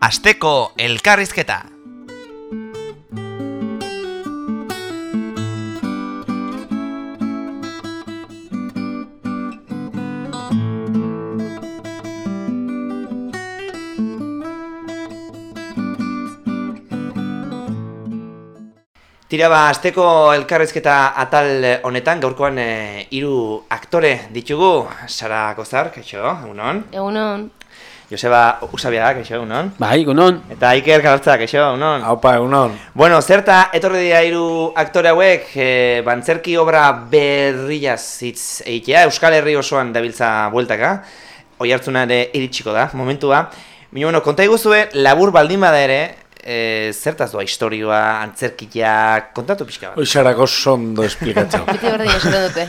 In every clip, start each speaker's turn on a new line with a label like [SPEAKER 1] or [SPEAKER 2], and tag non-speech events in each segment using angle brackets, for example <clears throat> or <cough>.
[SPEAKER 1] Asteko elkarrizketa. Tira ba, asteko elkarrizketa atal honetan, gaurkoan eh, hiru aktore ditugu. Sara Kozar, kaixo, egunon.
[SPEAKER 2] Egunon.
[SPEAKER 1] Joseba Usabia, kaixo, egunon.
[SPEAKER 3] Bai, egunon.
[SPEAKER 1] Eta Iker Galartza, kaixo, egunon.
[SPEAKER 3] Haupa, egunon.
[SPEAKER 1] Bueno, zerta etorri dira hiru aktore hauek, e, bantzerki obra berriaz hitz egitea, Euskal Herri osoan dabiltza bueltaka, oi hartzuna ere iritsiko da, momentua. Bino, bueno, konta iguzue, labur baldin bada ere, e, zertaz doa historioa, antzerkia, kontatu pixka bat.
[SPEAKER 3] Oixarako sondo esplikatzea. <laughs>
[SPEAKER 2] Beti berdin esaten dute.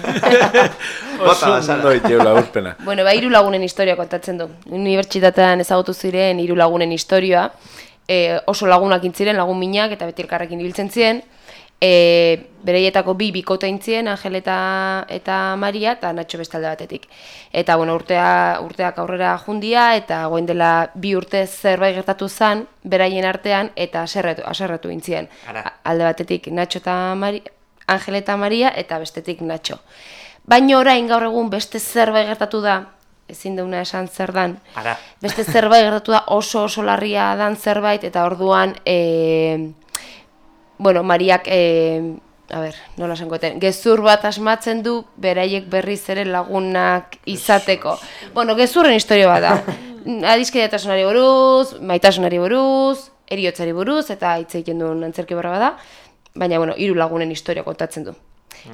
[SPEAKER 2] <laughs>
[SPEAKER 1] Bota,
[SPEAKER 3] Oso
[SPEAKER 1] Sara.
[SPEAKER 3] ondo itieu laburpena.
[SPEAKER 2] bueno, ba, hiru lagunen historia kontatzen du. Unibertsitatean ezagutu ziren hiru lagunen historia. E, oso lagunak intziren, lagun minak, eta beti elkarrekin ibiltzen ziren. E, bereietako bi bikote intzien, Angel eta, eta Maria, eta Natxo bestalde batetik. Eta, bueno, urtea, urteak aurrera jundia, eta goen dela bi urte zerbait gertatu zen, beraien artean, eta aserretu, aserretu intzien. Alde batetik Natxo eta Mari, Angel eta Maria, eta bestetik Natxo. Baina orain gaur egun beste zerbait gertatu da, ezin deuna esan zer dan,
[SPEAKER 1] Ara.
[SPEAKER 2] beste zerbait gertatu da oso oso larria dan zerbait, eta orduan, e, bueno, Mariak, e, a ber, nola esangoeten, gezur bat asmatzen du, beraiek berriz ere lagunak izateko. Bueno, gezurren historia bat da. <laughs> Adizkidetasunari buruz, maitasunari buruz, eriotzari buruz, eta hitz egiten duen antzerki barra bada, baina, bueno, hiru lagunen historia kontatzen du.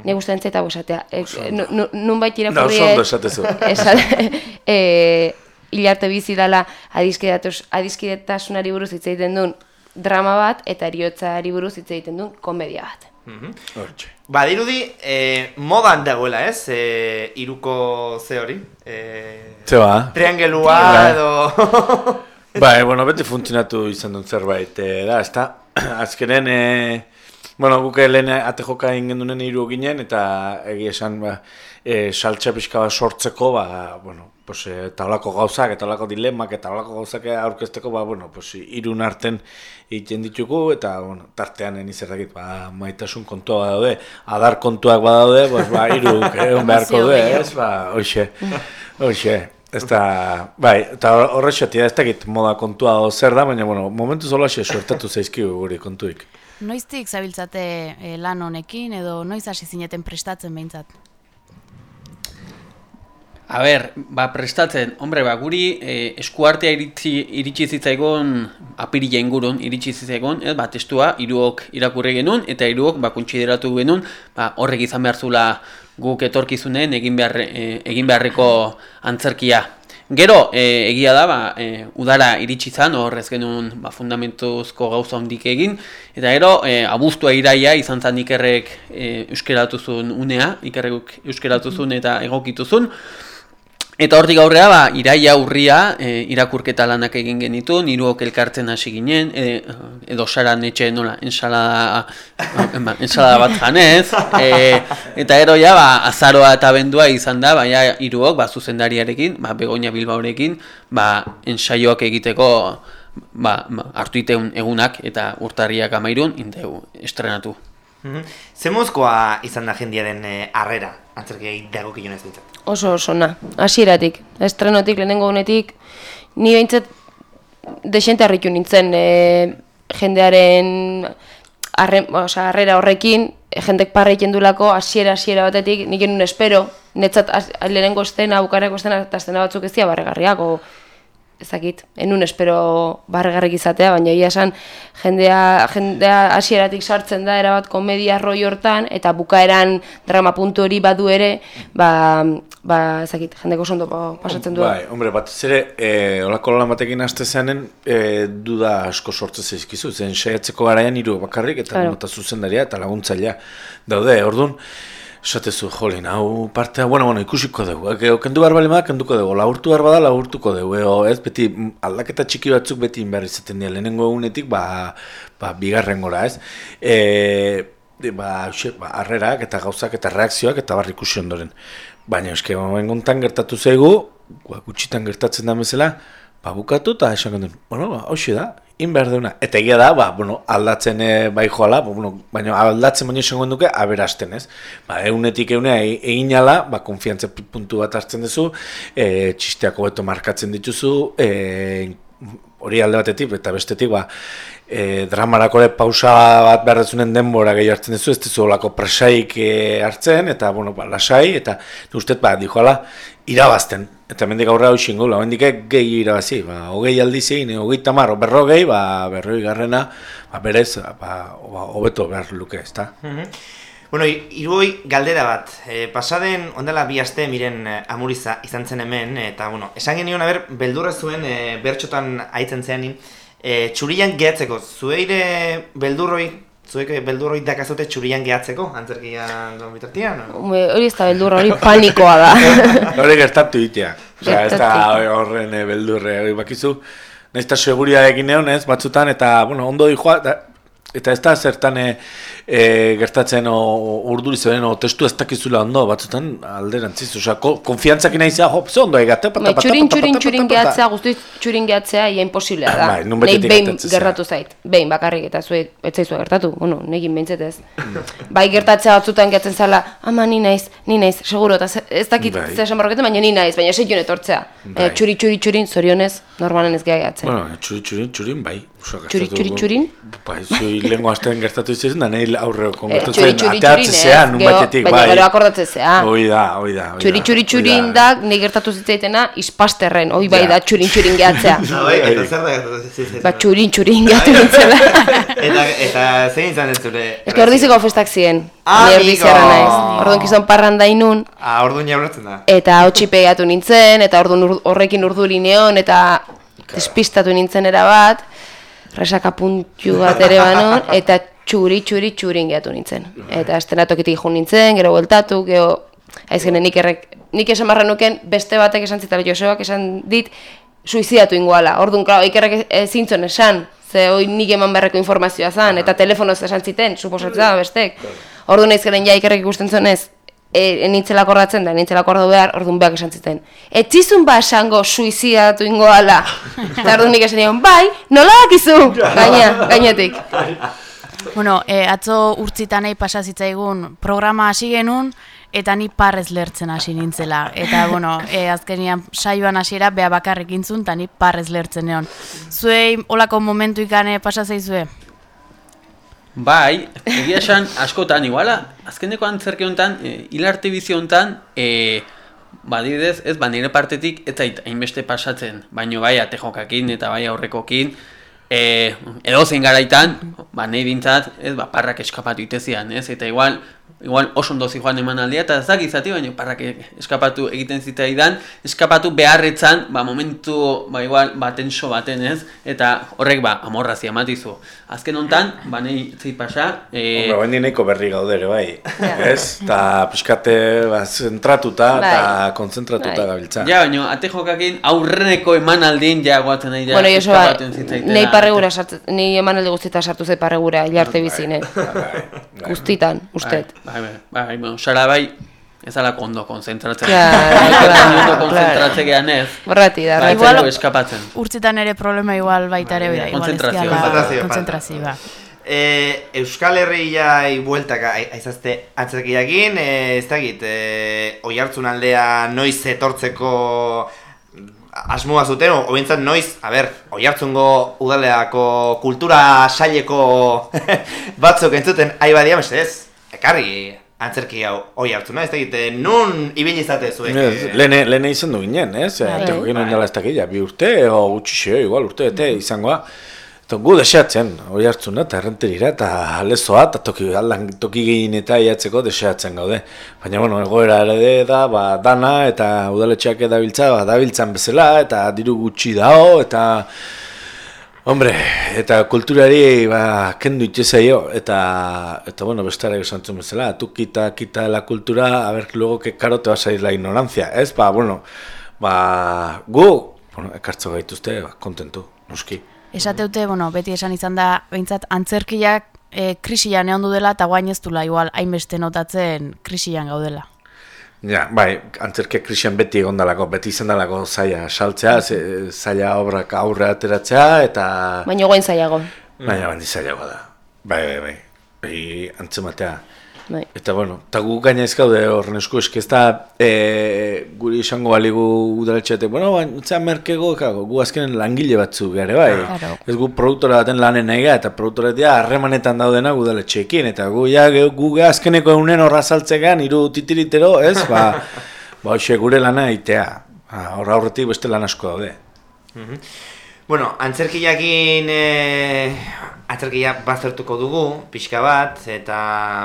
[SPEAKER 2] Ne gustatzen zait hau esatea. E, nu- nu- Nunbait
[SPEAKER 3] Da, oso esatezu.
[SPEAKER 2] Esan, e, hilarte bizi dela adizkidatus, adizkidetasunari buruz hitz egiten duen drama bat, eta eriotzari buruz hitz egiten duen komedia bat.
[SPEAKER 3] Hortxe.
[SPEAKER 1] Badirudi, e, modan dagoela ez, e, iruko ze hori. E,
[SPEAKER 3] Ze ba?
[SPEAKER 1] triangelua
[SPEAKER 3] Bai.
[SPEAKER 1] edo... <laughs>
[SPEAKER 3] Bai, bueno, beti funtzionatu izan duen zerbait, eh, da, ezta? <clears throat> Azkenen, eh, bueno, guk lehen ate joka egin gendunen hiru ginen, eta egia esan, ba, eh, saltxa pixka bat sortzeko, ba, bueno, pues, eh, eta holako gauzak, eta holako dilemak, eta holako gauzak aurkezteko, ba, bueno, pues, irun arten egiten ditugu, eta, bueno, tartean eni zerrakit, ba, maitasun kontua badaude, adar kontuak badaude, pues, ba, iruk, <laughs> egon beharko du, ez, ba, hoxe, hoxe. Ez da, bai, eta horrexatia ez dakit moda kontua o zer da, baina, bueno, momentu zolaxe suertatu zaizkigu guri kontuik.
[SPEAKER 4] Noiztik zabiltzate eh, lan honekin edo noiz hasi zineten prestatzen behintzat?
[SPEAKER 5] A ber, ba, prestatzen, hombre, ba, guri eh, eskuartea iritsi, iritsi zitzaigon apirila ingurun iritsi zitzaigon, ez, ba, testua hiruok irakurri genuen, eta hiruok ba, kontsideratu genuen, ba, horrek izan behar zula guk etorkizunen egin, behar, eh, egin beharreko antzerkia. Gero, eh, egia da, ba, eh, udara iritsi zan, horrez genuen ba, fundamentuzko gauza hondik egin, eta gero, eh, abuztua iraia izan zan ikerrek eh, euskeratu zuen unea, ikerrek euskeratu zuen eta egokitu zuen, Eta hortik aurrea, ba, iraia urria e, irakurketa lanak egin genitu, niruok elkartzen hasi ginen, e, edo saran etxe nola, ensalada, <laughs> ba, ensalada bat janez, e, eta ero ja, ba, azaroa eta bendua izan da, baina hiruok ba, zuzendariarekin, ba, Begoña Bilbaorekin, ba, ensaioak egiteko ba, ba, hartu iteun egunak eta urtarriak amairun, inteu estrenatu.
[SPEAKER 1] Mhm. Ze mozkoa izan da jendiaren e, harrera, antzerkia dago kilonez bintzat.
[SPEAKER 2] Oso oso na, hasieratik, estrenotik, lehenengo honetik, ni behintzat desente harritu nintzen e, jendearen arren, osea, harrera horrekin, e, jendek parra egiten duelako hasiera hasiera batetik, nik genuen espero, netzat lehenengo estena, bukareko estena, eta estena batzuk ez dira barregarriak, o, ezakit, enun espero barregarrik izatea, baina egia esan jendea, jendea hasieratik sartzen da erabat komedia roi hortan, eta bukaeran drama puntu hori badu ere, ba, ba ezakit, jendeko oso ondo pa- pasatzen du.
[SPEAKER 3] Bai, hombre, batez ere, e, olako lan batekin haste zeanen, e, duda asko sortzen zaizkizu, zen saiatzeko garaian hiru bakarrik, eta
[SPEAKER 2] Claro.
[SPEAKER 3] zuzendaria eta laguntzailea daude, orduan, esatezu, jolin, hau partea, bueno, bueno, ikusiko dugu, e, kendu behar bali madak, kenduko dugu, laburtu behar bada, laburtuko dugu, eo, ez, beti, aldaketa txiki batzuk beti behar izaten dira, lehenengo egunetik, ba, ba, bigarren gora, ez, e, ba, xe, ba, harrerak eta gauzak eta reakzioak eta barri ikusi ondoren. Baina eske momentu gertatu zaigu, ba, gutxitan gertatzen da bezala, ba, bukatu eta esan gondun, bueno, ba, hoxe da, in behar deuna. Eta egia da, ba, bueno, aldatzen e, bai joala, ba, bueno, baina aldatzen baino esan gonduke, aberasten ez. Ba, eunetik eunea e, egin ala, ba, konfiantza puntu bat hartzen duzu, e, txisteako beto markatzen dituzu, e, hori alde batetik, eta bestetik, ba, e, dramarako ere pausa bat beharrezunen denbora gehi hartzen duzu, ez duzu olako presaik e, hartzen, eta, bueno, ba, lasai, eta ustez, ba, dijoala, irabazten. Eta mendik aurra hau xingo, lau gehi irabazi, ba, hogei aldizi, ne, hogei tamar, berrogei, ba, berroi garrena, ba, berez, ba, ba, hobeto behar luke, ez da.
[SPEAKER 1] Bueno, irugoi galdera bat, e, pasaden ondela bi aste miren e, amuriza izan zen hemen, eta bueno, esan genion aber, beldurra zuen e, bertxotan aitzen zeanin, e, txurian gehatzeko, zueire beldurroi Zuek beldurroi dakazute txurian gehatzeko, antzerkian don bitartian?
[SPEAKER 2] Hori ez da beldurra, hori panikoa da. <laughs>
[SPEAKER 3] Hori gertatu ditea. Osea, ez da horren eh, beldurre, hori bakizu. Naiz eta seguria egin egon ez, batzutan, eta, bueno, ondo di joa, Eta ez da zertan e, gertatzen o, urduri zeben, o testu ez dakizula ondo, batzutan alderantziz, oza, konfiantzak nahi zea, hop, ze ondo egate,
[SPEAKER 2] pata, pata, Txurin, txurin, txurin gehatzea, guztu txurin gehatzea, ia imposiblea <coughs> da. Bai, Nei behin gertatu zait, behin bakarrik, eta zue, ez zaizua gertatu, bueno, negin behintzet ez. bai gertatzea batzutan gehatzen zala, ama ni naiz, ni naiz, seguro, eta ez dakit bai. zesan barroketan, baina ni naiz, baina seikun etortzea. Bai. E, txuri, txuri, txurin, zorionez, normalen ez gehatzen.
[SPEAKER 3] Bueno, txuri, txuri, txurin, bai.
[SPEAKER 2] Txuri, txuri, txurin?
[SPEAKER 3] Bai, zui lehenko astean gertatu izan, da nahi aurre eh, ateatzen zean, nun batetik,
[SPEAKER 2] bai. Baina gero akordatzen zean.
[SPEAKER 3] Hoi da, hoi da.
[SPEAKER 2] Txuri, txuri, txurin da, nahi gertatu zitzaitena, izpasterren, hoi bai da, txurin, txurin gehatzea. <laughs>
[SPEAKER 1] bai, eta zer da gertatu zitzaitena?
[SPEAKER 2] Ba, txurin, txurin gehatu nintzela. <laughs>
[SPEAKER 1] eta, eta zein izan ez zure?
[SPEAKER 2] Ez ordiziko festak ziren.
[SPEAKER 1] Ah, amigo!
[SPEAKER 2] Orduan kizon parranda inun.
[SPEAKER 1] Ah, orduan jauratzen da.
[SPEAKER 2] Eta hotxi pegatu nintzen, eta orduan horrekin urduri neon, eta despistatu nintzen erabat resaka puntu bat ere banon, eta txuri, txuri, txurin gehatu nintzen. Eta estenatokitik jo nintzen, gero bueltatu, gero, aizgene nik errek, nik esan barra nuken, beste batek esan zitara Joseoak esan dit, suizidatu ingoala. Orduan, klar, ikerrek zintzen esan, ze hoi nik eman beharreko informazioa zan, eta telefonoz esan ziten, suposatzen bestek. Orduan aizgenen ja ikerrek ikusten zonez, e, nintzela kordatzen da, nintzela kordu behar, orduan behak esan ziten. Etzizun ba esango suizidatu ingo ala. <laughs> Eta orduan nik esan bai, nola dakizu? <laughs> Gaina, gainetik.
[SPEAKER 4] Bueno, e, atzo urtzitanei pasazitzaigun programa hasi genuen, eta ni parrez lertzen hasi nintzela. Eta, bueno, e, azkenian saioan hasiera beha bakarrik intzun, eta ni parrez lertzen egon. Zuei, olako momentu ikane pasazeizue?
[SPEAKER 5] Bai, egia esan askotan iguala, azkeneko antzerke honetan, e, hilarte bizio honetan, e, badidez, ez, ba, nire partetik, ez zait, hainbeste pasatzen, baino bai, atejokakin eta bai aurrekokin, e, edo zein garaitan, ba, nahi bintzat, ez, ba, parrak eskapatu itezian, ez, eta igual, igual oso ondo joan eman aldia, eta ez dakizati, baina parrak eskapatu egiten zitaidan, eskapatu beharretzan, ba, momentu, ba, igual, ba, tenso baten, ez, eta horrek, ba, amorrazia matizu. Azken hontan, ba, nahi zei pasa...
[SPEAKER 3] E... Hombre, bain nahiko berri gaudere, bai, ez, eta pixkate, ba, zentratuta, eta bai. konzentratuta bai. gabiltza.
[SPEAKER 5] Ja, baina, ate jokakin, aurreneko eman aldien, ja, guatzen nahi, ja,
[SPEAKER 2] bueno, eskapaten zitzaitela. Nei parregura, nei eman alde guztietan sartu zei parregura, hilarte bizine. Guztitan, ustet.
[SPEAKER 5] Bai, bai, bai, bai, bai, sara bai, ez ala kondo konzentratzen. Claro, claro, konzentratzen gehan ez.
[SPEAKER 2] Borrati da.
[SPEAKER 5] Bai, igual, eskapatzen.
[SPEAKER 4] Urtzitan ere problema igual baita ere, bai,
[SPEAKER 5] konzentrazioa.
[SPEAKER 4] Konzentrazioa.
[SPEAKER 1] Eh, Euskal Herria bueltaka aizazte atzerkiakin, eh, ez dakit, eh, oi hartzun aldea noiz etortzeko asmoa zuten, o bintzat noiz, a ber, oi hartzungo udaleako kultura saileko <laughs> batzuk entzuten, aibadia, ez, ekarri antzerki hau oi hartu ez da nun ibili izate zuek?
[SPEAKER 3] Lene, lene izan du ginen, ez? Bai. Teko ginen dela ez dakila, bi urte, o gutxi igual urte, ete mm. izangoa. Eta gu deseatzen, hori hartzuna, eta errenterira, eta alezoa, eta toki, aldan, toki gehien eta iatzeko deseatzen gaude. Baina, bueno, egoera ere da, ba, dana, eta udaletxeak edabiltza, ba, dabiltzan bezala, eta diru gutxi dao, eta... Hombre, eta kulturari ba, kendu itxezaio, eta, eta bueno, bestara esantzen bezala, tu kita, kita la kultura, a ver, luego que caro te va a salir la ignorancia, ez? Ba, bueno, ba, gu, bueno, ekartzo gaituzte, ba, kontentu, noski.
[SPEAKER 4] Esateute, bueno, beti esan izan da, behintzat, antzerkiak e, krisian egon dela, eta guain ez dula, igual, hainbeste notatzen krisian gaudela.
[SPEAKER 3] Ja, bai, antzerke krisian beti egon dalako, beti izan dalako zaila saltzea, ze- zaila obrak aurre ateratzea, eta...
[SPEAKER 2] Baina goen zailago.
[SPEAKER 3] Baina bandi zailagoa da. Bai, bai, bai. Bai, antzematea.
[SPEAKER 2] Bai.
[SPEAKER 3] Eta bueno, eta gu gaina ez gaude horren esku, eski ez da e, guri esango baligu udaletxeatek, bueno, baina utzea merkego, kago, gu azkenen langile batzu gare, bai.
[SPEAKER 4] Claro.
[SPEAKER 3] Ez gu produktora baten lanen nahi eta produktora dira harremanetan daudena udaletxeekin, eta gu ja, gu azkeneko egunen horra saltzegan, hiru titiritero, ez, ba, ba, hoxe, gure lana itea. Ba, Horra aurretik beste lan asko daude.
[SPEAKER 1] Bueno, antzerkiakin e, antzerkia baztertuko dugu, pixka bat, eta,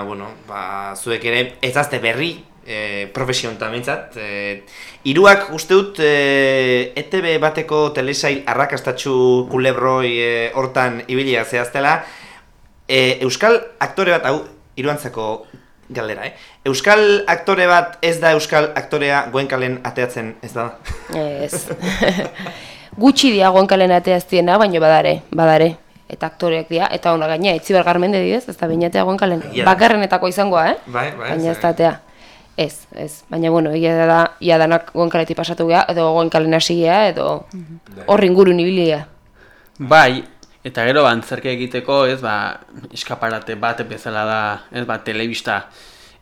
[SPEAKER 1] bueno, ba, zuek ere ez azte berri, e, profesionta mintzat. E, iruak uste dut e, ETB bateko telesail arrakastatxu kulebroi e, hortan ibilia zehaztela. E, Euskal aktore bat, hau, iruantzako galdera, eh? Euskal aktore bat ez da Euskal aktorea goenkalen ateatzen ez da?
[SPEAKER 2] Ez. <laughs> Gutxi dia goenkalen atea ez diena, baina badare, badare. Eta aktoreak dira, eta ona gaina, itziber garmende didez, ez da binatea goenkalen.
[SPEAKER 1] Egia da.
[SPEAKER 2] Bakarrenetako izangoa, eh?
[SPEAKER 1] Bai, bai,
[SPEAKER 2] Baina ez
[SPEAKER 1] bai.
[SPEAKER 2] da atea. Ez, ez. Baina, bueno, egia da, ia danak goenkaletik pasatu geha, edo goenkalen hasi geha, edo hor ingurun ibilia.
[SPEAKER 5] Bai, eta gero antzerkia egiteko, ez, ba, eskaparate bat bezala da, ez, ba, telebista.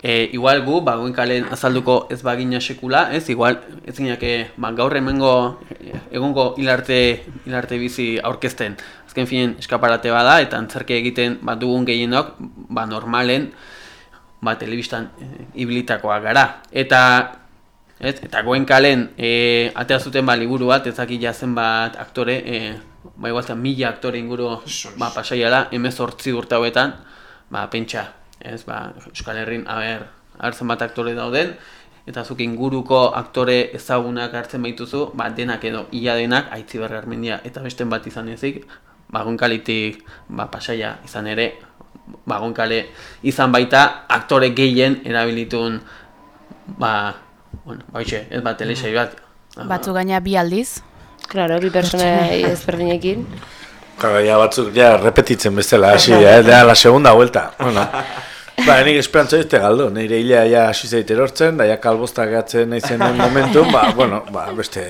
[SPEAKER 5] E, igual gu, ba, goenkalen azalduko ez bagina sekula, ez, igual, ez ginake, ba, gaur hemengo, e, egongo hilarte, hilarte bizi aurkezten. Azken finen, eskaparate bada, eta antzerkia egiten, ba, dugun gehienok, ba, normalen, ba, telebistan e, ibilitakoak gara. Eta Ez? Eta goenkalen e, atea zuten ba, liburu bat, ezaki jazen bat aktore, e, ba igualtzen mila aktore inguru ba, pasaiala, emezortzi urte hauetan, ba, pentsa, ez, ba, Euskal Herrin, a ber, hartzen bat aktore dauden, eta zuk inguruko aktore ezagunak hartzen baituzu, ba, denak edo ia denak, aitzi armendia eta besten bat izan ezik, ba, goenkalitik ba, pasaia izan ere, ba, goenkale izan baita aktore gehien erabilitun ba, bueno, ba, hoxe, ez bat, telesai bat.
[SPEAKER 4] Batzu gaina bi aldiz.
[SPEAKER 2] Claro, bi pertsona ezberdinekin.
[SPEAKER 3] Claro, ya batzuk, ya repetitzen bestela, hasi, ya, ya la segunda vuelta. Bueno, ba, nik esperantza dute galdo, nire hilea ja hasi zeit erortzen, da ja kalbostak gatzen naizen den momentu, ba, bueno, ba, beste,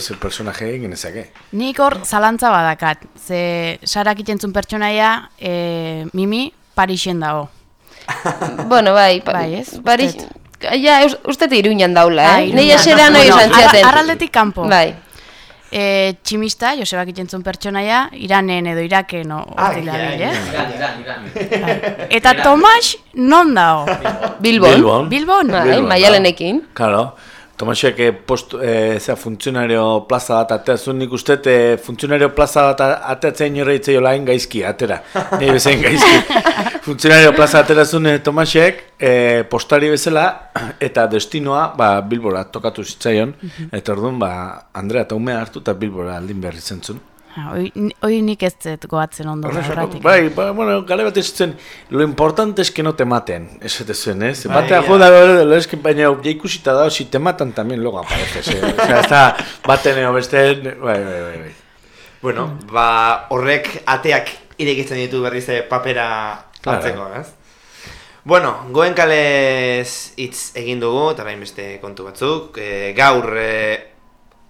[SPEAKER 3] ze personaje egin ezake.
[SPEAKER 4] Nik hor zalantza badakat. Ze sarak itentzun pertsonaia, e, Mimi, Parixen dago. <laughs>
[SPEAKER 2] bueno, bai, pa,
[SPEAKER 4] Bai, ez?
[SPEAKER 2] Pari,
[SPEAKER 4] Ustet.
[SPEAKER 2] ja, eus- uste te iruñan daula, eh? Nei esera noi ziaten.
[SPEAKER 4] arra- arraldetik kanpo.
[SPEAKER 2] Bai.
[SPEAKER 4] E, tximista, Josebak itentzun pertsonaia, Iranen edo Iraken o
[SPEAKER 1] Ah,
[SPEAKER 4] hori eh?
[SPEAKER 5] Iran, Iran, Iran.
[SPEAKER 4] Eta Tomas non dago?
[SPEAKER 2] Bilbon.
[SPEAKER 3] Bilbon.
[SPEAKER 4] Bilbon?
[SPEAKER 2] Bai,
[SPEAKER 3] Bilbon,
[SPEAKER 2] maialenekin.
[SPEAKER 3] Claro, Tomasek eh, post, eh, zera funtzionario plaza bat ateazun nik uste, eh, funtzionario plaza bat a- ateatzea inorra itzei olain gaizki, atera. <laughs> Nei bezain gaizki. funtzionario plaza aterazun eh, Tomasek, eh, postari bezala, <clears throat> eta destinoa, ba, Bilbora tokatu zitzaion, eta orduan, ba, Andrea eta umea hartu eta Bilbora aldin behar izentzun.
[SPEAKER 4] Hoi hoi nik ez zet goatzen ondo horretik.
[SPEAKER 3] Bai, ba, bueno, gale bat esaten, lo importante es que no te maten, esate zuen, ez?
[SPEAKER 1] Bai,
[SPEAKER 3] Batea joda, lo, es que baina ja ikusita da, si te matan también luego apareces, eh? O sea, ez da, baten eo beste, bai, bai, bai, bai.
[SPEAKER 1] Bueno, ba, horrek ateak irekitzen ditu berriz papera
[SPEAKER 3] Claro.
[SPEAKER 1] hartzeko, ez? Bueno, goen kalez hitz egin dugu, eta beste kontu batzuk. E, gaur, e,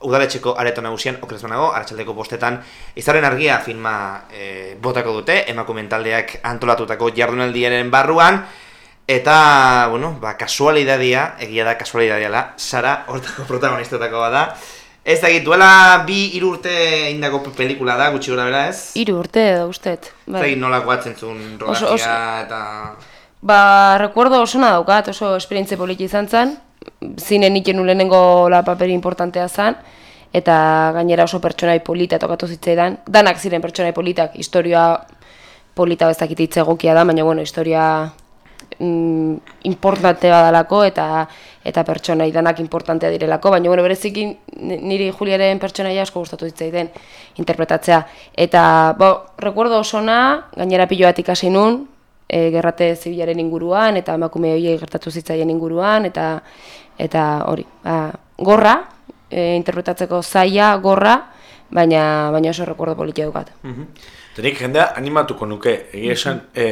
[SPEAKER 1] udaletxeko areto nagusian, okrez banago, arratsaldeko bostetan, izaren argia filma e, botako dute, emakumeen taldeak antolatutako jardunaldiaren barruan, eta, bueno, ba, kasualidadia, egia da kasualidadia Sara, hortako <laughs> protagonistetako bada. Ez da duela bi hiru urte indako pelikula da, gutxi gora bera ez?
[SPEAKER 2] Hiru urte edo ustet. Bai.
[SPEAKER 1] dakit nola guatzen zuen
[SPEAKER 2] Oso- oso-
[SPEAKER 1] eta...
[SPEAKER 2] Ba, recuerdo oso daukat, oso esperientzia politi izan zen. Zine niken lehenengo la paperi importantea zen. Eta gainera oso pertsonai polita tokatu zitzaidan. Danak ziren pertsonai politak, historia polita bezakit egokia da, baina bueno, historia mm, importante badalako eta eta pertsonai danak importantea direlako, baina bueno, bereziki ni- niri Juliaren pertsonaia asko gustatu zitzaiten interpretatzea. Eta, bo, recuerdo osona, gainera pilo bat ikasi nun, e, gerrate zibilaren inguruan, eta emakume horiek gertatu zitzaien inguruan, eta eta hori, ba, gorra, e, interpretatzeko zaila, gorra, baina, baina oso recuerdo politia dukat.
[SPEAKER 3] Eta nik jendea animatuko nuke, egia esan, e,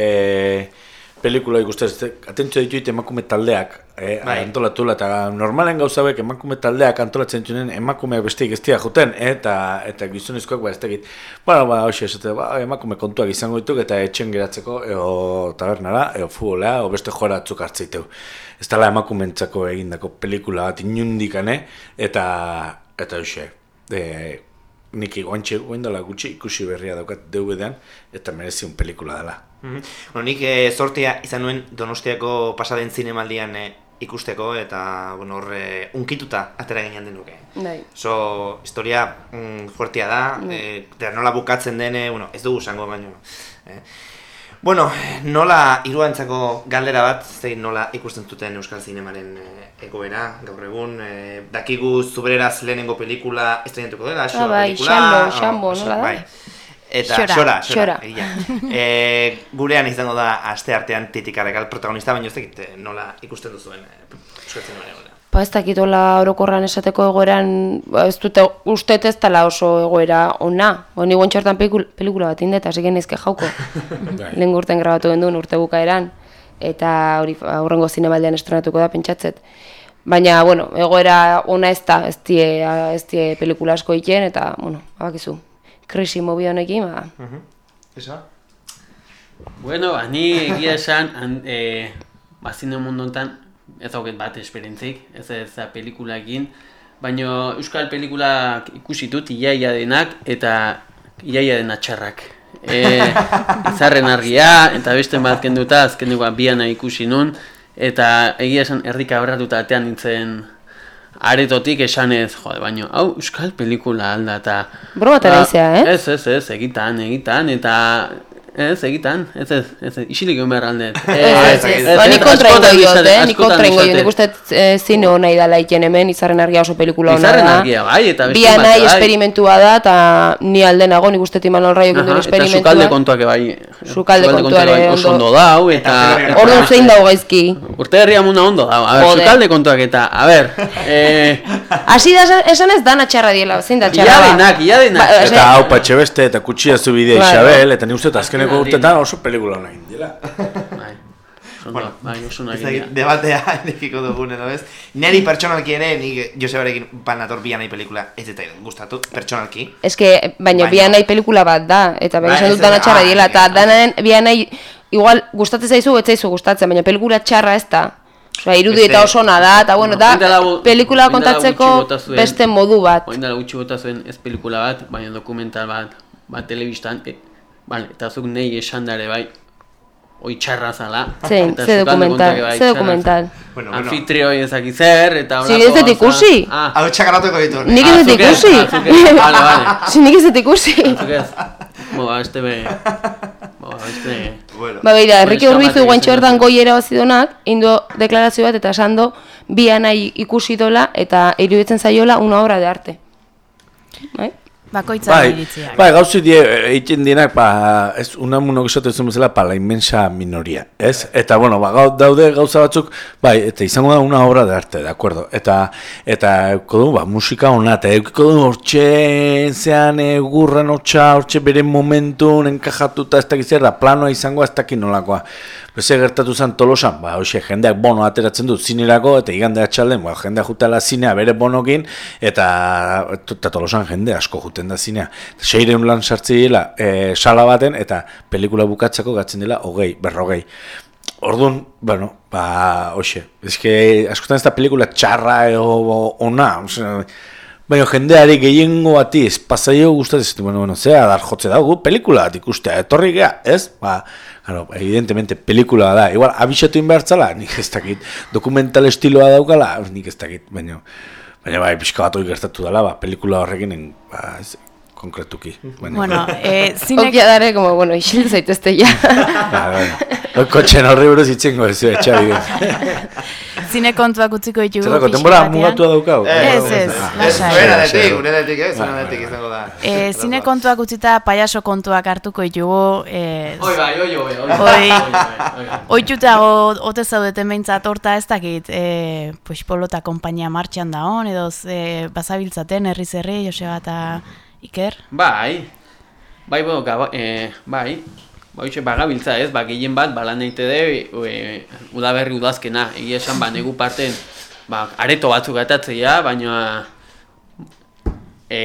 [SPEAKER 3] pelikula ikustez, atentzio ditut emakume taldeak, eh,
[SPEAKER 1] Bai.
[SPEAKER 3] antolatu eta normalen gauza hauek emakume taldeak antolatzen dituen emakumeak besteik ez dira juten, eh, eta eta gizonezkoak ba ez dakit. Bueno, ba, hoxe esate, ba, emakume kontuak izango dituk eta etxen geratzeko eo tabernara, eo futbolea, o beste jora atzuk hartzeiteu. Ez dela emakumentzako egindako pelikula bat inundikane, eta eta hoxe, e, nik ointxe dela gutxi ikusi berria daukat DVD-an, eta merezi un pelikula dela.
[SPEAKER 1] Mhm. Bueno, nik e, sortia izan nuen Donostiako pasaden zinemaldian e, ikusteko eta bueno, hor e, unkituta atera ginen denuke.
[SPEAKER 2] Bai.
[SPEAKER 1] So, historia mm, fuertea da, e, eta nola bukatzen dene, bueno, ez dugu esango baino. E. Bueno, nola iruantzako galdera bat, zein nola ikusten zuten Euskal Zinemaren e, egoera, gaur egun, e, dakigu zubereraz lehenengo pelikula estrenatuko dela,
[SPEAKER 2] Ah, bai,
[SPEAKER 1] pelikula,
[SPEAKER 2] Xambo, Xambo, nola da?
[SPEAKER 1] Bai. Eta
[SPEAKER 4] Xora.
[SPEAKER 1] xora, xora,
[SPEAKER 2] Xora.
[SPEAKER 1] egia. <laughs> E, gurean izango da aste artean titikarrekal protagonista, baina ez dakit eh, nola ikusten duzuen e, Euskal Zinemaren egoera.
[SPEAKER 2] Ba ez dakitola orokorran esateko egoeran, ba, ez dute uste ez dela oso egoera ona. Honi guantxo hartan pelikul, pelikula bat indet, hasi genizke jauko. <laughs>
[SPEAKER 3] Bai.
[SPEAKER 2] Lehen urten grabatu genduen urte bukaeran, eta hori aurrengo zinemaldean estrenatuko da pentsatzet. Baina, bueno, egoera ona ez da, ez die, ez die pelikula asko iten, eta, bueno, abakizu, krisi mobi honekin, ba,
[SPEAKER 1] Esa?
[SPEAKER 5] Bueno, ba, ni egia esan, an, e, bazine mundu honetan, ez dauket bat esperientzik, ez ez da pelikulakin, baina euskal pelikulak ikusitut iaia denak eta iaia dena txarrak. E, <laughs> izarren argia, eta beste bat kenduta, azken dugu biana ikusi nun, eta egia esan erdika abratuta atean nintzen aretotik esanez, jode, baino, hau euskal pelikula alda, eta...
[SPEAKER 2] Broma atera izea, eh?
[SPEAKER 5] Ez, ez, ez, egitan, egitan, eta... Ez, egitan, ez, ez, ez, isilik egon behar aldet. <laughs>
[SPEAKER 2] Ez, ez, ez, ba, ni kontra ingo diot, eh? Ni kontra ingo diot, nik uste eh, zine hona idala iken hemen, izarren argia oso pelikula hona
[SPEAKER 5] Izarren
[SPEAKER 2] da.
[SPEAKER 5] argia, bai, eta beste
[SPEAKER 2] Bia nahi
[SPEAKER 5] bai.
[SPEAKER 2] esperimentua da, eta ni alde nago, nik uste timan horra jokin duen
[SPEAKER 5] Eta
[SPEAKER 2] esperimentua.
[SPEAKER 5] sukalde kontuak bai.
[SPEAKER 2] Sukalde kontuare
[SPEAKER 5] bai, oso
[SPEAKER 2] ondo.
[SPEAKER 5] dau, eta...
[SPEAKER 1] Eta
[SPEAKER 5] eta
[SPEAKER 2] Orduan zein dago gaizki.
[SPEAKER 5] Urte herria muna ondo dau, a ber, sukalde kontuak eta, a ber, eh... <laughs>
[SPEAKER 2] Hasi da esan- ez dana txarra diela, zein da
[SPEAKER 5] Ia
[SPEAKER 2] txarra ba?
[SPEAKER 5] denak, ia denak.
[SPEAKER 2] Ba,
[SPEAKER 3] Eta hau patxe beste eta kutsia zu bidea
[SPEAKER 2] Bai.
[SPEAKER 3] Isabel, eta ni uste eta azkeneko
[SPEAKER 5] Bai.
[SPEAKER 3] urtetan oso pelikula hona indila.
[SPEAKER 5] Bai, <laughs> ondo, bai, oso
[SPEAKER 1] Ez
[SPEAKER 5] nahi dira.
[SPEAKER 1] debatea <laughs> edekiko dugun edo ez. Neri pertsonalki ere, nik Josebarekin banator bian nahi pelikula ez eta gustatu, pertsonalki.
[SPEAKER 2] Eske, baina
[SPEAKER 1] Baina-
[SPEAKER 2] nahi pelikula bat da, eta bai
[SPEAKER 1] Bai,
[SPEAKER 2] esan
[SPEAKER 1] ez
[SPEAKER 2] dut dana
[SPEAKER 1] da-
[SPEAKER 2] txarra
[SPEAKER 1] ah,
[SPEAKER 2] diela, eta
[SPEAKER 1] ah,
[SPEAKER 2] danen bia nahi, igual gustatzen zaizu, ez zaizu gustatzen, baina pelikula txarra ez da. Osea, irudi eta oso ona da, eta bueno, da, pelikula kontatzeko beste modu bat.
[SPEAKER 5] Orain dela gutxi bota zuen ez pelikula bat, baina dokumental bat, bat telebistan, e, vale, eta zuk nahi esan dare bai, oi txarra zala.
[SPEAKER 2] Zein,
[SPEAKER 5] eta
[SPEAKER 2] ze dokumental,
[SPEAKER 5] bai
[SPEAKER 2] ze dokumental.
[SPEAKER 1] Bueno, bueno.
[SPEAKER 5] Anfitrioi ezaki zer, eta
[SPEAKER 2] Si,
[SPEAKER 5] holako
[SPEAKER 2] ez dut ikusi.
[SPEAKER 5] Ah,
[SPEAKER 1] Hau txakaratuko ditu.
[SPEAKER 2] Nik
[SPEAKER 5] Ah,
[SPEAKER 2] ez dut ikusi.
[SPEAKER 5] ah, ez, vale, vale. <laughs>
[SPEAKER 2] Si, nik ez dut ikusi.
[SPEAKER 5] zuk ez. Bo, ba, beste be... Bo, ba, beste...
[SPEAKER 1] Bueno.
[SPEAKER 2] Ba, begira, Enrique Urbizu guantxo hortan
[SPEAKER 5] izan
[SPEAKER 2] goi erabazidonak, indo deklarazio bat eta esan do, bi nahi ikusi dola eta iruditzen zaiola una obra de arte. Bai?
[SPEAKER 4] Bakoitza
[SPEAKER 3] Bai,
[SPEAKER 4] iritziak.
[SPEAKER 3] bai, gauzi die, egiten dienak, ba, ez, unamunok esaten zuen bezala, pa, la inmensa minoria, ez? Eta, bueno, ba, gau, daude gauza batzuk, bai, eta izango da una obra de arte, de acuerdo? Eta, eta, euko du, ba, musika hona, eta euko du, hortxe, zean, egurren hortxa, hortxe bere momentun, enkajatuta, ez dakiz da, planoa izango, ez dakit nolakoa. Beze gertatu zen tolosan, ba, hoxe, jendeak bono ateratzen du zinerako, eta igande atxalden, ba, jendeak jutela zinea bere bonokin, eta, eta tolosan jende asko juten da zinea. Seireun lan sartzi dela e, sala baten, eta pelikula bukatzeko gatzen dela hogei, berrogei. Orduan, bueno, ba, hoxe, eske, askotan ez da pelikula txarra edo o- ona, osea, Baina jendeari gehiengo bati espazaio gustatzen zitu, bueno, bueno, zea dar jotze dago, pelikula bat ikustea, etorri gea, ez? Ba, claro, evidentemente pelikula da, igual abixatu inbertzala, nik ez dakit, dokumental estiloa daukala, nik ez dakit, baina, baina bai, pixka bat hori gertatu dela, ba, pelikula horrekin, ba, ez, konkretuki. Baina,
[SPEAKER 4] Bueno, eh, <laughs> zinek,
[SPEAKER 2] Okia dare, como, bueno, isil zaitezte ja.
[SPEAKER 3] ba, ba, kotxen horri buruz itzengo ez, txabi. <laughs>
[SPEAKER 4] zine kontuak utziko ditugu
[SPEAKER 3] Zerrako, denbora mugatua daukau.
[SPEAKER 4] Ez, ez,
[SPEAKER 3] Ah,
[SPEAKER 1] Ez, aldetik, gure aldetik, ez, zuen aldetik izango da.
[SPEAKER 4] Eh, zine kontuak utzita payaso kontuak hartuko ditugu. Eh,
[SPEAKER 5] Oi, bai, oi, oi, oi,
[SPEAKER 4] Oi. ote zaudeten behintzat horta ez dakit, e, pues polota konpainia martxan da hon, edo e, bazabiltzaten herri zerri, Joseba eta Iker.
[SPEAKER 5] Bai, bai, gaba, eh, bai, ba, hoxe, bagabiltza ez, ba, gehien bat, ba, lan eite de, e, udaberri udazkena, egia esan, ba, negu parten, ba, areto batzuk gatatzea, baina, e,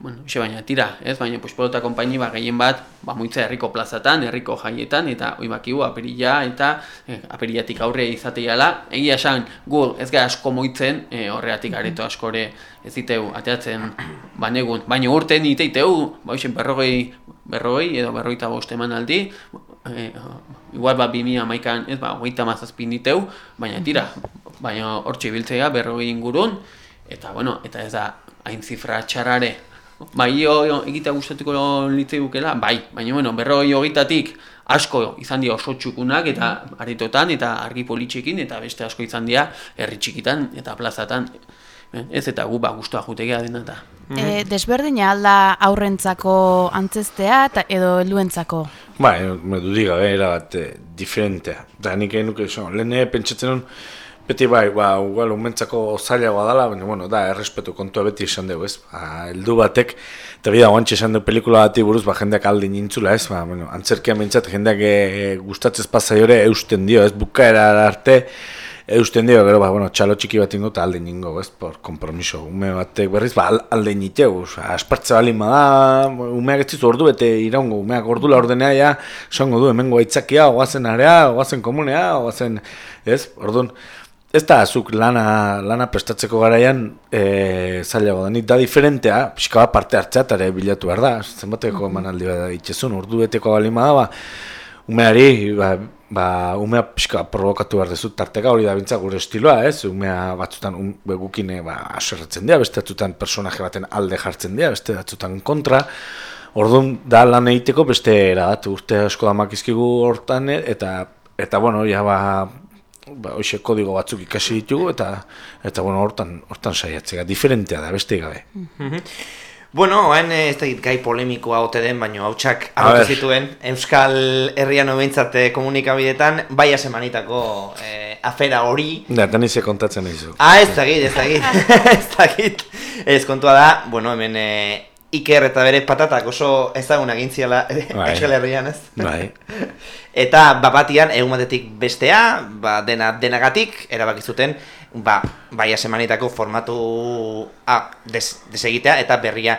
[SPEAKER 5] bueno, hoxe baina tira, ez, baina pues, pelota konpaini ba, gehien bat, ba, muitza herriko plazatan, herriko jaietan, eta hoi bakigu aperilla eta eh, aperillatik aurre izateiala, egia esan, gu ez gara asko moitzen, eh, horreatik areto askore ez diteu, ateatzen banegun, baina urten iteiteu, ba, hoxe, berrogei, berrogei edo berroita bost eman aldi, eh, igual ba, bimia maikan, ez, ba, hogeita mazazpin diteu, baina tira, baina hortxe biltzea berrogei ingurun, eta, bueno, eta ez da, hain zifra txarare, bai jo egitea gustatuko litze gukela, bai, baina bueno, berroi hogitatik asko izan dira oso txukunak eta aretotan eta argi politxekin eta beste asko izan dira herri txikitan eta plazatan ez eta gu ba gustua jutegea dena eta.
[SPEAKER 4] E, desberdina alda aurrentzako antzestea eta edo helduentzako.
[SPEAKER 3] Bai, me du diga, era bat eh, diferentea. Da nik egin nuke, lehen pentsatzen Beti bai, ba, igual, unmentzako zailagoa dela, baina, bueno, da, errespetu kontua beti esan dugu, ez? Ba, eldu batek, eta bida, guantxe esan dugu pelikula bati buruz, ba, jendeak aldi nintzula, ez? Ba, bueno, antzerkia mintzat, jendeak e, gustatzez pasai hori eusten dio, ez? Bukaera arte, eusten dio, gero, ba, bueno, txalo txiki bat ingo, eta alde ningo, ez? Por kompromiso, ume batek berriz, ba, alde niteu, aspartze bali ma da, umeak ez ordu bete iraungo, umeak ordula ordenea, ja, songo du, hemengo aitzakia, oazen area, oazen komunea, oazen, ez? Orduan, Ez da, azuk lana, lana prestatzeko garaian e, zailago da. Da diferentea, pixka bat parte hartzea eta bilatu behar da. Zenbateko -hmm. bat itxezun, urdu beteko balima da, ba, umeari, ba, ba, umea pixka provokatu behar dezut tarteka hori da bintza gure estiloa, ez? Umea batzutan um, begukine ba, aserratzen dira, beste batzutan personaje baten alde jartzen dira, beste batzutan kontra. Orduan, da lan egiteko beste erabat, urte asko da makizkigu hortan, eta, eta bueno, ja, ba, ba, oixe kodigo batzuk ikasi ditugu eta eta bueno, hortan hortan saiatzea diferentea da beste gabe.
[SPEAKER 1] Mhm. Bueno, hain ez da gai polemikoa ote den, baina hautsak arrotu zituen Euskal Herrian obeintzate eh, komunikabidetan, baia semanitako eh, afera hori.
[SPEAKER 3] Da, eta nize kontatzen izu.
[SPEAKER 1] Ah, ez da git, ez da git, <laughs> ez da git. Ez kontua da, bueno, hemen eh, Iker eta bere patatak oso ezaguna gintziala bai. Euskal Herrian, ez?
[SPEAKER 3] Bai.
[SPEAKER 1] eta babatian egun batetik bestea, ba, dena denagatik erabaki zuten, ba, baia semanitako formatu ah, des, desegitea eta berria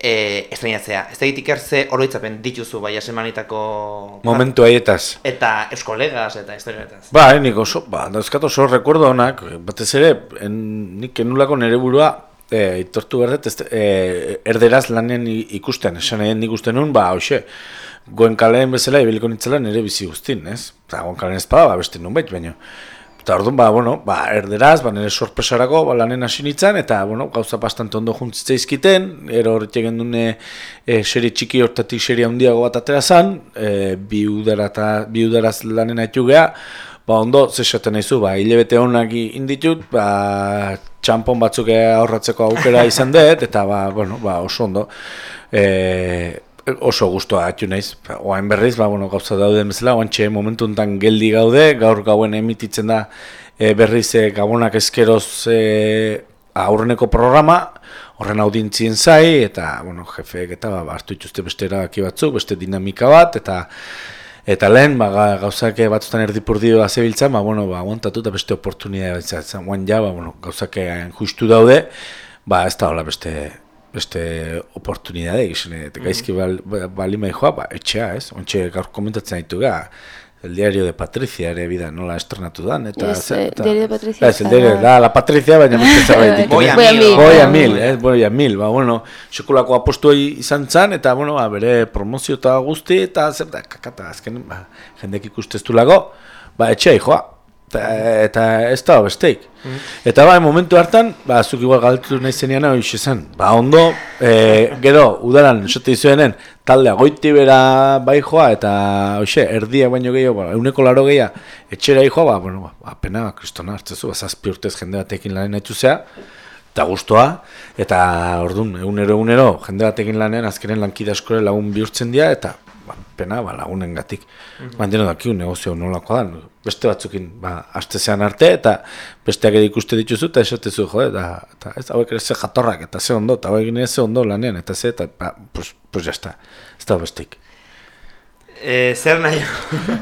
[SPEAKER 1] e, estrenatzea. Ez da Iker ze oroitzapen dituzu baia semanitako
[SPEAKER 3] momentu haietaz.
[SPEAKER 1] Eta euskolegas eta historietaz.
[SPEAKER 3] Ba, nik oso, ba, dauzkat oso rekordo honak, batez ere, en, nik enulako nere burua e, itortu berdet, ez, e, erderaz lanen ikusten, esan egin ikusten nun, ba, hoxe, goen kaleen bezala, ibiliko nintzela nire bizi guztin, ez? Eta goen kaleen ezpada, ba, beste nun behit, baina. Eta orduan, ba, bueno, ba, erderaz, ba, nire sorpresarako, ba, lanen hasi nintzen, eta, bueno, gauza bastante ondo juntzitza izkiten, ero horretik egin dune e, seri txiki hortatik seri handiago bat atera zan, e, bi, bi udaraz lanen haitu geha, ba, ondo, zesaten nahi zu, ba, hilebete honak inditut, ba, txampon batzuk aurratzeko aukera izan dut, eta ba, bueno, ba, oso ondo, e, oso guztua atu naiz. Oain berriz, ba, bueno, gauza daude bezala, oantxe momentu enten geldi gaude, gaur gauen emititzen da e, berriz e, gabonak eskeroz e, aurreneko programa, horren audientzien zai, eta, bueno, jefeek eta ba, hartu ituzte beste erabaki batzuk, beste dinamika bat, eta Eta lehen, ba, gauzak batzutan erdipurdio azebiltzen, ba, bueno, ba, aguantatu eta beste oportunidea bat guan ja, ba, bueno, gauzak justu daude, ba, ez da hola beste, beste oportunidade, gizene, eta gaizki bal, bali joa, ba, etxea, ez? Ontxe, gaur komentatzen ditu ga, el diario de Patricia ere vida no la estrenatu dan eta
[SPEAKER 2] yes, el diario de Patricia
[SPEAKER 3] es el diario la, la Patricia baina beste zerbait <laughs>
[SPEAKER 1] voy a mil.
[SPEAKER 3] Voy a mil eh? Voy a mil ba bueno sekulako apostu izan zan eta bueno ba bere promozio ta guzti eta zer da kakata azken ba jendek ikustestu lago ba etxea joa eta, eta ez da besteik. Mm. Eta bai, momentu hartan, ba, zuk igual galtu nahi zenean hori zen. Ba, ondo, e, gero, udaran, esote izuenen, taldea goiti bera bai joa, eta, hoxe, erdia baino gehiago, ba, euneko laro gehia, etxera joa, ba, bueno, ba, apena, kristona, hartzezu, ba, zazpi urtez jende batekin lanen nahi zea, eta guztua, eta, orduan, eunero, eunero, jende batekin lanean, azkenen lankide askore lagun bihurtzen dira, eta, ba, pena, ba, lagunen gatik. Mm -hmm. Baina dakiu negozio nolako da, beste batzukin, ba, aste zean arte, eta besteak ere ikuste dituzu, eta esatezu, jo, eta, eta ez hauek ere ze jatorrak, eta ze ondo, eta hauek ere ze ondo lanean, eta ze, eta, ba, pues, pues jazta, ez da bestik.
[SPEAKER 1] Eh, zer nahi?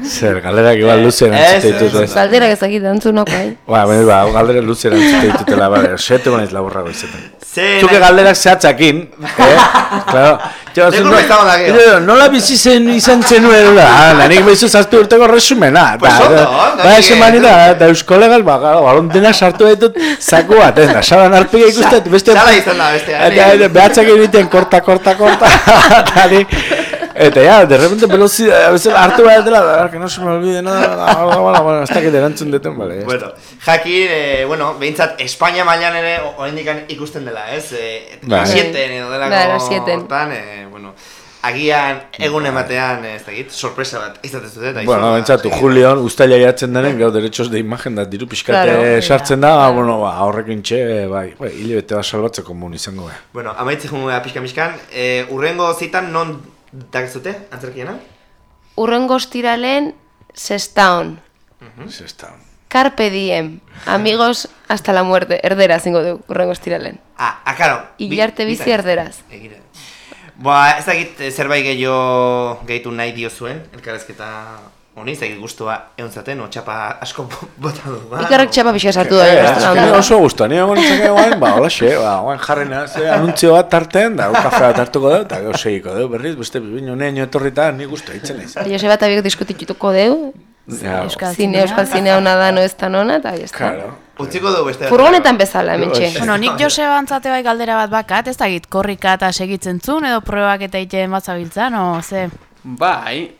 [SPEAKER 3] Zer, galderak igual luze
[SPEAKER 1] Ez,
[SPEAKER 3] erantzute
[SPEAKER 1] ez,
[SPEAKER 3] ditut,
[SPEAKER 1] ez.
[SPEAKER 3] ez?
[SPEAKER 2] Galderak ezakit entzunoko, eh?
[SPEAKER 3] Ba, bai, ba, galdera luze erantzute ditutela, bale, sete gonez laburrago izaten.
[SPEAKER 1] Zer
[SPEAKER 3] Zuke
[SPEAKER 1] nahi-
[SPEAKER 3] galderak zehatzakin, eh? Claro.
[SPEAKER 1] Leku
[SPEAKER 3] no-
[SPEAKER 1] prestamo da, gero.
[SPEAKER 3] Jo, nola bizi zen izan zenuen, da, ah, nanik behizu zaztu urteko resumena.
[SPEAKER 1] Pues ondo,
[SPEAKER 3] da,
[SPEAKER 1] ondo,
[SPEAKER 3] Ba,
[SPEAKER 1] nik, eh,
[SPEAKER 3] manera, da, eusko legal, ba, balon dena sartu ditut zaku bat, ez da, saban arpega ikustet, beste...
[SPEAKER 1] Sala izan da, beste,
[SPEAKER 3] eta, behatzak egiten, korta, korta, korta, <laughs> eta. Eta ya, de repente velocidad, a veces hartu bat dela, da, que no se me olvide nada, bueno, bueno, bueno, hasta que erantzun deten, vale.
[SPEAKER 1] Bueno, jakin, eh, bueno, behintzat Espainia mailan ere oraindik ikusten dela, ez? Eh,
[SPEAKER 3] Bai.
[SPEAKER 1] Sieten edo delako
[SPEAKER 2] Bai, la sieten.
[SPEAKER 1] hortan, eh, bueno, agian egun ematean, ez dakit, sorpresa bat izaten zute. eta
[SPEAKER 3] Bueno,
[SPEAKER 1] da,
[SPEAKER 3] bentsatu,
[SPEAKER 1] segida.
[SPEAKER 3] Julion, ustaila jatzen denen, gau, derechos de imagen da, diru pixkate
[SPEAKER 2] Claro.
[SPEAKER 3] sartzen da, ba, bueno, ba, horrekin txe, bai, bai, hile bete bat salbatzeko mun izango, bai.
[SPEAKER 1] Bueno, amaitze jungo gara pixka-pixkan, eh, urrengo zitan non dakizute, antzerkiena?
[SPEAKER 2] Urrengo ostiralen, sestaon.
[SPEAKER 3] Ez ez da.
[SPEAKER 2] Carpe diem. Amigos hasta la muerte. Erderaz zingo du, urrengo ostiralen.
[SPEAKER 1] Ah, ah, karo.
[SPEAKER 2] Hilarte bizi erderaz.
[SPEAKER 1] Egira. Ba, ez dakit eh, zerbait gehiago gehitu nahi dio zuen, elkarrezketa honi, ez dakit guztua egon zaten, o txapa asko bota du, ba?
[SPEAKER 2] Ikarrek txapa pixka sartu da.
[SPEAKER 3] Eh,
[SPEAKER 2] ez
[SPEAKER 3] ez
[SPEAKER 2] da
[SPEAKER 3] oso gustu, ni egon nintzake guain, ba, hola xe, ba, guain jarrena, ze anuntzio bat tarten, da, un kafe bat hartuko dut, eta gero segiko dut, berriz, beste bibino neño etorrita, ni gustu eitzen naiz.
[SPEAKER 2] Joseba eta biok diskutituko deu.
[SPEAKER 4] Euskal
[SPEAKER 2] Zine,
[SPEAKER 4] zinea.
[SPEAKER 2] euskal zinea hona da, no ez da nona, eta está.
[SPEAKER 3] Claro.
[SPEAKER 1] Utziko du beste.
[SPEAKER 2] Furgonetan bezala, hemen txe.
[SPEAKER 4] Bueno, nik Joseba antzate bai galdera bat bakat, ez dakit korrika eta segitzen zuen, edo probak eta egiten bat zabiltzan, o, ze?
[SPEAKER 5] Bai,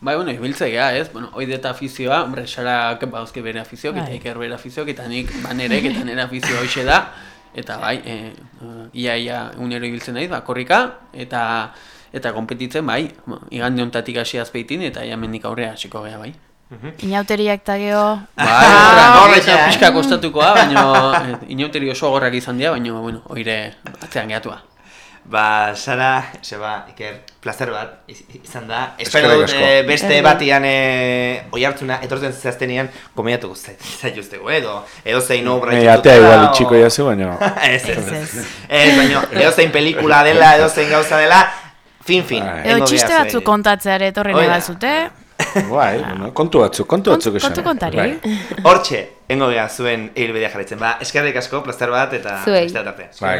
[SPEAKER 5] bai, bueno, ibiltzea, ez? Bueno, hoi eta afizioa, hombre, sarak bauzke bere afizioak, eta
[SPEAKER 4] Bai.
[SPEAKER 5] iker bere afizioak, eta nik banerek, eta nire afizioa hoxe da, eta bai, e, ia, ia, unero ibiltzen naiz, ba, korrika, eta eta konpetitzen, bai, bueno, igande hontatik hasi azpeitin, eta ja mendik aurrea hasiko gea, bai.
[SPEAKER 4] Inauteriak eta geho...
[SPEAKER 5] Bai,
[SPEAKER 1] Ah,
[SPEAKER 5] horra,
[SPEAKER 1] horretxe, eh?
[SPEAKER 5] pixka kostatukoa, baina eh, inauteri oso gorrak izan dira, baina, bueno, oire atzean gehatua.
[SPEAKER 1] Ba, Sara, Seba, Iker, placer bat iz- izan da. Espero dut eh, beste batian eh, oi hartzuna, etortzen zehaztenean, komediatuko zaituztego, edo, edo zein obra itxutela,
[SPEAKER 3] atea igual
[SPEAKER 1] o-
[SPEAKER 3] itxiko jazu, baina... <laughs>
[SPEAKER 1] ez, ez,
[SPEAKER 4] Ez,
[SPEAKER 1] ez. baina, edo zein pelikula dela, <laughs> edo zein gauza dela, fin, fin.
[SPEAKER 3] Bai.
[SPEAKER 4] Edo txiste
[SPEAKER 1] zuei.
[SPEAKER 4] kontatzeare etorri
[SPEAKER 1] Hoi da.
[SPEAKER 4] nahi zute.
[SPEAKER 3] Bai, bueno, kontu batzuk, kontu batzuk esan.
[SPEAKER 4] Kontu kontari.
[SPEAKER 3] Bai.
[SPEAKER 1] Hortxe, engo gea zuen hilbidea jarraitzen. Ba, eskerrik asko, plazer bat, eta
[SPEAKER 2] Zuei.
[SPEAKER 3] Bai,